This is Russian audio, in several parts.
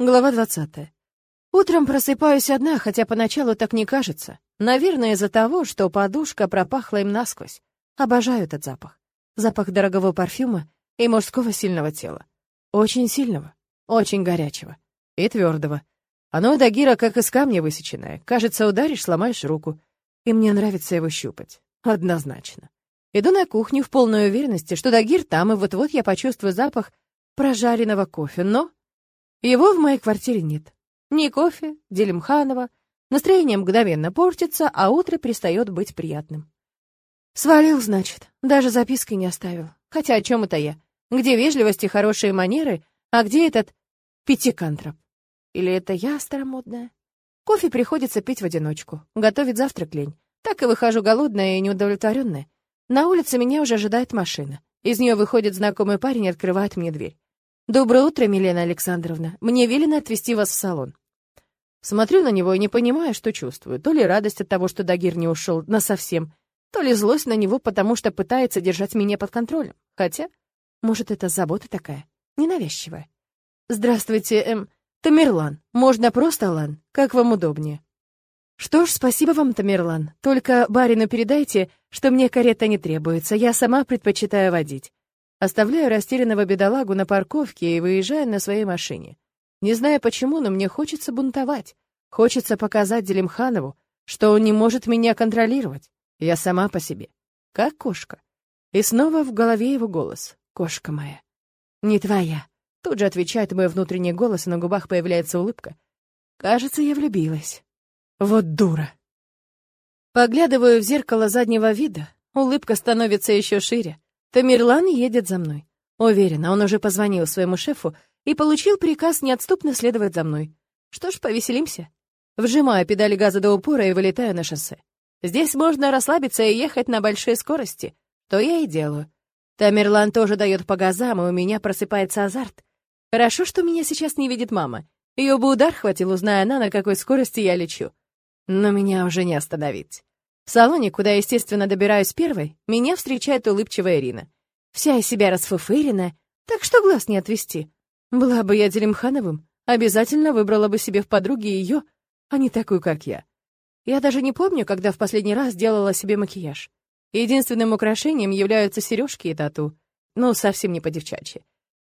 Глава 20. Утром просыпаюсь одна, хотя поначалу так не кажется. Наверное, из-за того, что подушка пропахла им насквозь. Обожаю этот запах. Запах дорогого парфюма и мужского сильного тела. Очень сильного, очень горячего и твердого. Оно у Дагира как из камня высеченное. Кажется, ударишь, сломаешь руку. И мне нравится его щупать. Однозначно. Иду на кухню в полной уверенности, что Дагир там, и вот-вот я почувствую запах прожаренного кофе, но его в моей квартире нет. Ни кофе, Делимханова. Настроение мгновенно портится, а утро перестает быть приятным. Свалил, значит. Даже записки не оставил. Хотя о чем это я? Где вежливость и хорошие манеры, а где этот пятикантроп? Или это я старомодная? Кофе приходится пить в одиночку. Готовить завтрак лень. Так и выхожу голодная и неудовлетворенная. На улице меня уже ожидает машина. Из нее выходит знакомый парень и открывает мне дверь. «Доброе утро, Милена Александровна. Мне велено отвезти вас в салон». Смотрю на него и не понимаю, что чувствую. То ли радость от того, что Дагир не ушел насовсем, то ли злость на него, потому что пытается держать меня под контролем. Хотя, может, это забота такая, ненавязчивая. «Здравствуйте, эм, Тамерлан. Можно просто Лан, как вам удобнее». «Что ж, спасибо вам, Тамерлан. Только барину передайте, что мне карета не требуется, я сама предпочитаю водить. Оставляю растерянного бедолагу на парковке и выезжаю на своей машине. Не знаю почему, но мне хочется бунтовать. Хочется показать Делимханову, что он не может меня контролировать. Я сама по себе. Как кошка. И снова в голове его голос. «Кошка моя». «Не твоя». Тут же отвечает мой внутренний голос, и на губах появляется улыбка. Кажется, я влюбилась. Вот дура. Поглядываю в зеркало заднего вида. Улыбка становится еще шире. Тамерлан едет за мной. Уверена, он уже позвонил своему шефу и получил приказ неотступно следовать за мной. Что ж, повеселимся. Вжимаю педали газа до упора и вылетаю на шоссе. Здесь можно расслабиться и ехать на большой скорости, то я и делаю. Тамерлан тоже дает по газам, и у меня просыпается азарт. Хорошо, что меня сейчас не видит мама. Ее бы удар хватил, узная она, на какой скорости я лечу. Но меня уже не остановить. В салоне, куда, естественно, добираюсь первой, меня встречает улыбчивая Ирина. Вся из себя расфуфыренная, так что глаз не отвести. Была бы я Делимхановым, обязательно выбрала бы себе в подруги ее, а не такую, как я. Я даже не помню, когда в последний раз делала себе макияж. Единственным украшением являются сережки и тату. Ну, совсем не по-девчачьи.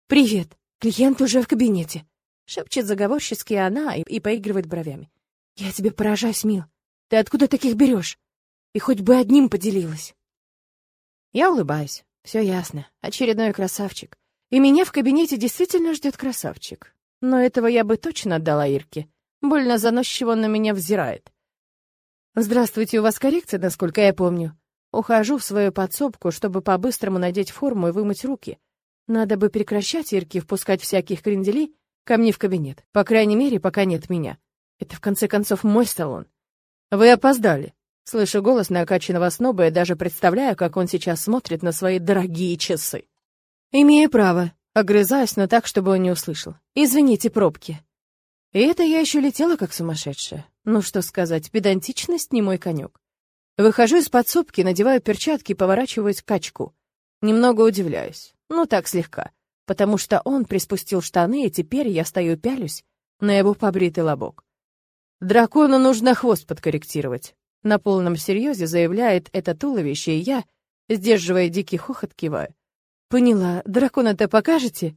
«Привет, клиент уже в кабинете», — шепчет заговорчески она и, и поигрывает бровями. «Я тебе поражаюсь, Мил. Ты откуда таких берешь? И хоть бы одним поделилась. Я улыбаюсь. Все ясно. Очередной красавчик. И меня в кабинете действительно ждет красавчик. Но этого я бы точно отдала Ирке. Больно заносчиво он на меня взирает. «Здравствуйте, у вас коррекция, насколько я помню?» Ухожу в свою подсобку, чтобы по-быстрому надеть форму и вымыть руки. Надо бы прекращать Ирке впускать всяких кренделей ко мне в кабинет. По крайней мере, пока нет меня. Это, в конце концов, мой салон. «Вы опоздали», Слышу голос накачанного сноба и даже представляю, как он сейчас смотрит на свои дорогие часы. Имею право. Огрызаюсь, но так, чтобы он не услышал. Извините, пробки. И это я еще летела как сумасшедшая. Ну что сказать, педантичность не мой конек. Выхожу из подсобки, надеваю перчатки и поворачиваюсь к качку. Немного удивляюсь. Ну так слегка. Потому что он приспустил штаны, и теперь я стою пялюсь на его побритый лобок. Дракону нужно хвост подкорректировать. На полном серьезе заявляет это туловище, и я, сдерживая дикий хохот, киваю. «Поняла. Дракона-то покажете?»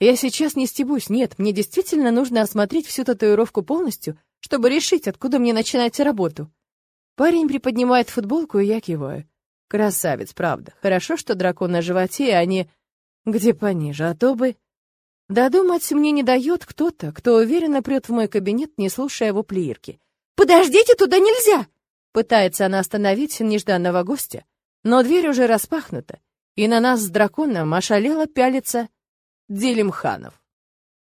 «Я сейчас не стебусь, нет, мне действительно нужно осмотреть всю татуировку полностью, чтобы решить, откуда мне начинать работу». Парень приподнимает футболку, и я киваю. Красавец, правда. Хорошо, что дракон на животе, а не... Где пониже, а то бы... Додумать мне не дает кто-то, кто уверенно прет в мой кабинет, не слушая его плиирки. «Подождите, туда нельзя!» Пытается она остановить нежданного гостя, но дверь уже распахнута, и на нас с драконом ошалело пялится Делимханов.